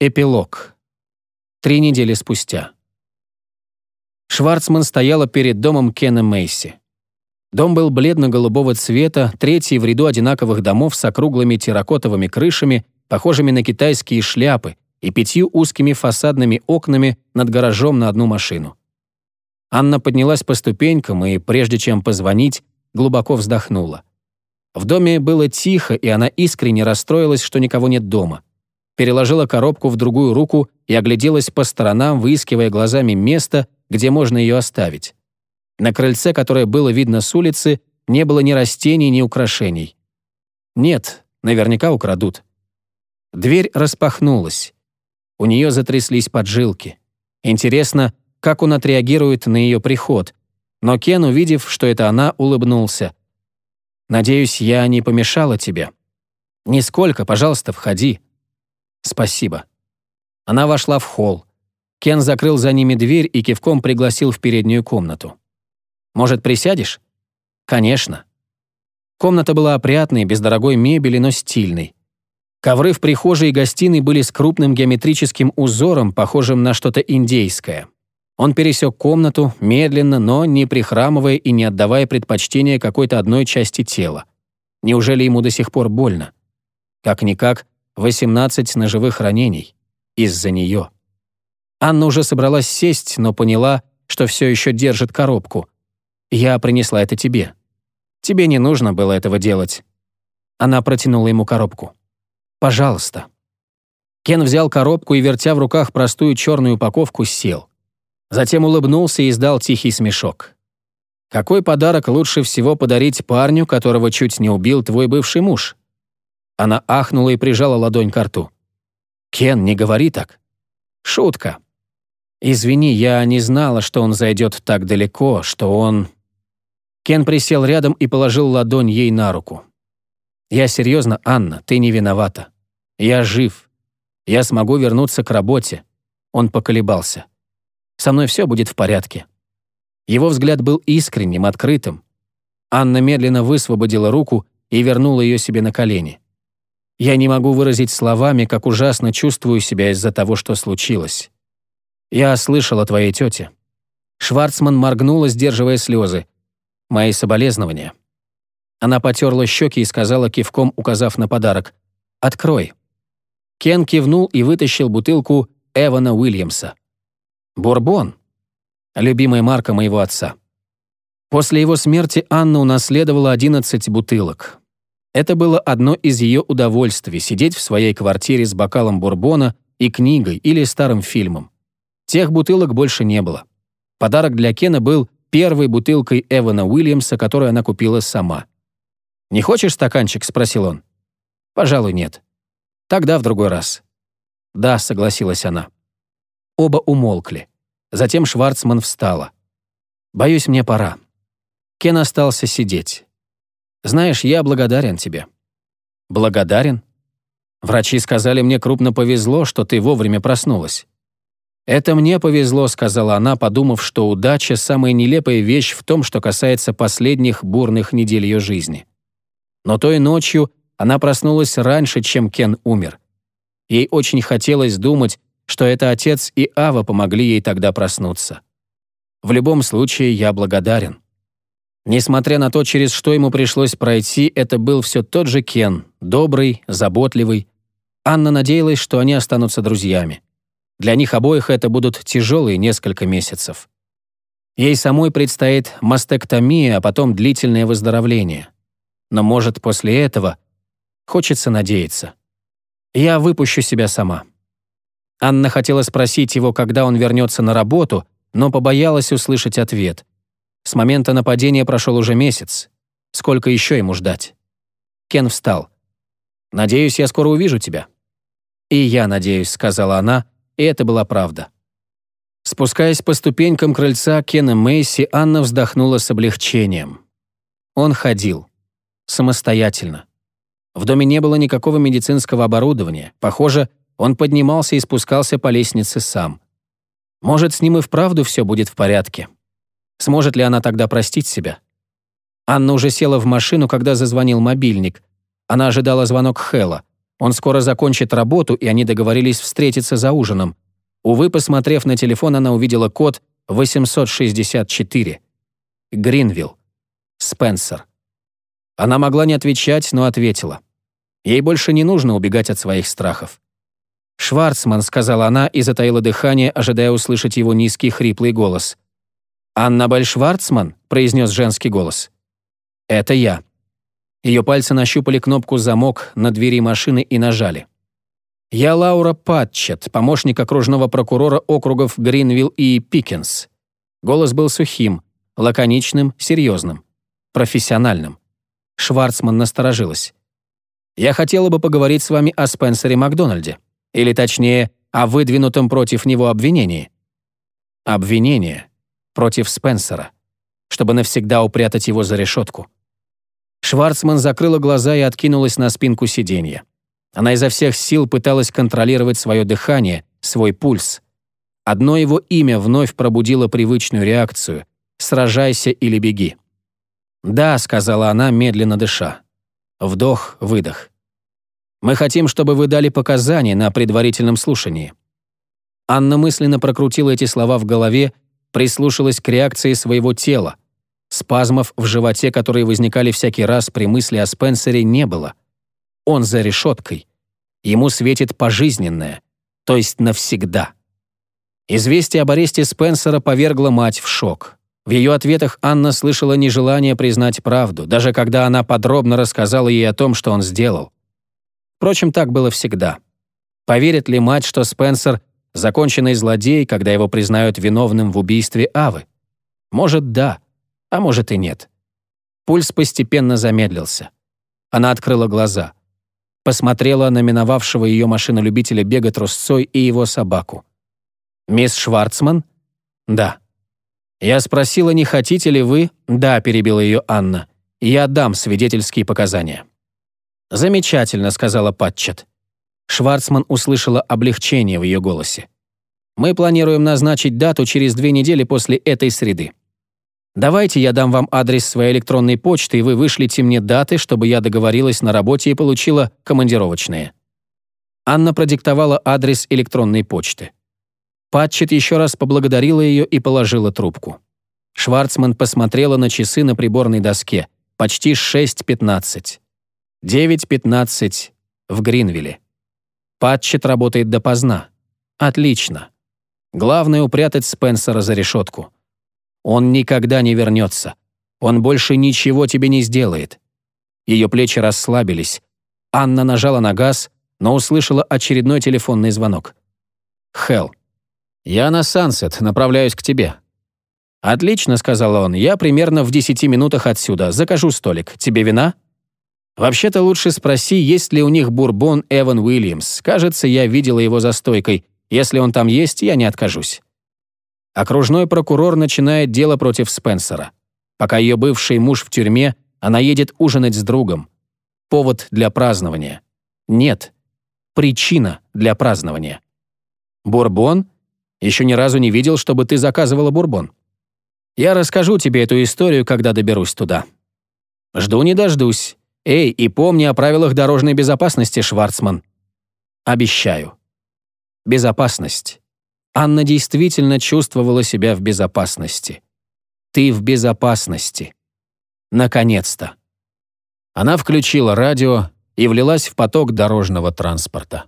Эпилог. Три недели спустя. Шварцман стояла перед домом Кена Мейси. Дом был бледно-голубого цвета, третий в ряду одинаковых домов с округлыми терракотовыми крышами, похожими на китайские шляпы, и пятью узкими фасадными окнами над гаражом на одну машину. Анна поднялась по ступенькам и, прежде чем позвонить, глубоко вздохнула. В доме было тихо, и она искренне расстроилась, что никого нет дома переложила коробку в другую руку и огляделась по сторонам, выискивая глазами место, где можно ее оставить. На крыльце, которое было видно с улицы, не было ни растений, ни украшений. Нет, наверняка украдут. Дверь распахнулась. У нее затряслись поджилки. Интересно, как он отреагирует на ее приход. Но Кен, увидев, что это она, улыбнулся. «Надеюсь, я не помешала тебе?» «Нисколько, пожалуйста, входи». «Спасибо». Она вошла в холл. Кен закрыл за ними дверь и кивком пригласил в переднюю комнату. «Может, присядешь?» «Конечно». Комната была опрятной, без дорогой мебели, но стильной. Ковры в прихожей и гостиной были с крупным геометрическим узором, похожим на что-то индейское. Он пересек комнату, медленно, но не прихрамывая и не отдавая предпочтения какой-то одной части тела. Неужели ему до сих пор больно? Как-никак, 18 ножевых ранений. Из-за нее. Анна уже собралась сесть, но поняла, что все еще держит коробку. «Я принесла это тебе. Тебе не нужно было этого делать». Она протянула ему коробку. «Пожалуйста». Кен взял коробку и, вертя в руках простую черную упаковку, сел. Затем улыбнулся и издал тихий смешок. «Какой подарок лучше всего подарить парню, которого чуть не убил твой бывший муж?» Она ахнула и прижала ладонь к рту. «Кен, не говори так». «Шутка». «Извини, я не знала, что он зайдет так далеко, что он...» Кен присел рядом и положил ладонь ей на руку. «Я серьезно, Анна, ты не виновата. Я жив. Я смогу вернуться к работе». Он поколебался. «Со мной все будет в порядке». Его взгляд был искренним, открытым. Анна медленно высвободила руку и вернула ее себе на колени. Я не могу выразить словами, как ужасно чувствую себя из-за того, что случилось. Я слышал о твоей тете». Шварцман моргнула, сдерживая слезы. «Мои соболезнования». Она потерла щеки и сказала, кивком указав на подарок, «Открой». Кен кивнул и вытащил бутылку Эвана Уильямса. «Бурбон» — любимая марка моего отца. После его смерти Анна унаследовала 11 бутылок. Это было одно из ее удовольствий — сидеть в своей квартире с бокалом бурбона и книгой или старым фильмом. Тех бутылок больше не было. Подарок для Кена был первой бутылкой Эвана Уильямса, которую она купила сама. «Не хочешь стаканчик?» — спросил он. «Пожалуй, нет. Тогда в другой раз». «Да», — согласилась она. Оба умолкли. Затем Шварцман встала. «Боюсь, мне пора». Кен остался сидеть. Знаешь, я благодарен тебе». «Благодарен?» «Врачи сказали, мне крупно повезло, что ты вовремя проснулась». «Это мне повезло», — сказала она, подумав, что удача — самая нелепая вещь в том, что касается последних бурных недель ее жизни. Но той ночью она проснулась раньше, чем Кен умер. Ей очень хотелось думать, что это отец и Ава помогли ей тогда проснуться. В любом случае, я благодарен. Несмотря на то, через что ему пришлось пройти, это был все тот же Кен, добрый, заботливый. Анна надеялась, что они останутся друзьями. Для них обоих это будут тяжелые несколько месяцев. Ей самой предстоит мастектомия, а потом длительное выздоровление. Но, может, после этого хочется надеяться. Я выпущу себя сама. Анна хотела спросить его, когда он вернется на работу, но побоялась услышать ответ. С момента нападения прошел уже месяц. Сколько еще ему ждать? Кен встал. «Надеюсь, я скоро увижу тебя». «И я надеюсь», — сказала она, и это была правда. Спускаясь по ступенькам крыльца Кена Мейси, Анна вздохнула с облегчением. Он ходил. Самостоятельно. В доме не было никакого медицинского оборудования. Похоже, он поднимался и спускался по лестнице сам. Может, с ним и вправду все будет в порядке. Сможет ли она тогда простить себя? Анна уже села в машину, когда зазвонил мобильник. Она ожидала звонок Хэлла. Он скоро закончит работу, и они договорились встретиться за ужином. Увы, посмотрев на телефон, она увидела код 864. Гринвилл. Спенсер. Она могла не отвечать, но ответила. Ей больше не нужно убегать от своих страхов. «Шварцман», — сказала она и затаила дыхание, ожидая услышать его низкий хриплый голос. «Аннабель Шварцман?» — произнес женский голос. «Это я». Ее пальцы нащупали кнопку «Замок» на двери машины и нажали. «Я Лаура Патчет, помощник окружного прокурора округов Гринвилл и Пикенс». Голос был сухим, лаконичным, серьезным, профессиональным. Шварцман насторожилась. «Я хотела бы поговорить с вами о Спенсере Макдональде. Или точнее, о выдвинутом против него обвинении». «Обвинение против Спенсера, чтобы навсегда упрятать его за решетку». Шварцман закрыла глаза и откинулась на спинку сиденья. Она изо всех сил пыталась контролировать свое дыхание, свой пульс. Одно его имя вновь пробудило привычную реакцию «сражайся или беги». «Да», — сказала она, медленно дыша. Вдох, выдох. «Мы хотим, чтобы вы дали показания на предварительном слушании». Анна мысленно прокрутила эти слова в голове, прислушалась к реакции своего тела. Спазмов в животе, которые возникали всякий раз при мысли о Спенсере, не было. Он за решеткой. Ему светит пожизненное, то есть навсегда. Известие об аресте Спенсера повергло мать в шок. В ее ответах Анна слышала нежелание признать правду, даже когда она подробно рассказала ей о том, что он сделал. Впрочем, так было всегда. Поверит ли мать, что Спенсер — законченный злодей, когда его признают виновным в убийстве Авы? Может, да, а может и нет. Пульс постепенно замедлился. Она открыла глаза посмотрела на миновавшего ее машину любителя бега трусцой и его собаку. «Мисс Шварцман?» «Да». «Я спросила, не хотите ли вы?» «Да», — перебила ее Анна. «Я дам свидетельские показания». «Замечательно», — сказала Патчет. Шварцман услышала облегчение в ее голосе. «Мы планируем назначить дату через две недели после этой среды. Давайте я дам вам адрес своей электронной почты, и вы вышлите мне даты, чтобы я договорилась на работе и получила командировочные». Анна продиктовала адрес электронной почты. Патчет еще раз поблагодарила ее и положила трубку. Шварцман посмотрела на часы на приборной доске. Почти 6.15. 9.15 в Гринвилле. Патчет работает допоздна. Отлично. Главное — упрятать Спенсера за решетку. Он никогда не вернется. Он больше ничего тебе не сделает». Ее плечи расслабились. Анна нажала на газ, но услышала очередной телефонный звонок. «Хелл, я на Сансет, направляюсь к тебе». «Отлично», — сказал он, — «я примерно в десяти минутах отсюда. Закажу столик. Тебе вина?» «Вообще-то лучше спроси, есть ли у них бурбон Эван Уильямс. Кажется, я видела его за стойкой. Если он там есть, я не откажусь». Окружной прокурор начинает дело против Спенсера. Пока ее бывший муж в тюрьме, она едет ужинать с другом. Повод для празднования. Нет. Причина для празднования. Бурбон? Еще ни разу не видел, чтобы ты заказывала бурбон. Я расскажу тебе эту историю, когда доберусь туда. Жду не дождусь. Эй, и помни о правилах дорожной безопасности, Шварцман. Обещаю. Безопасность. Анна действительно чувствовала себя в безопасности. «Ты в безопасности». Наконец-то. Она включила радио и влилась в поток дорожного транспорта.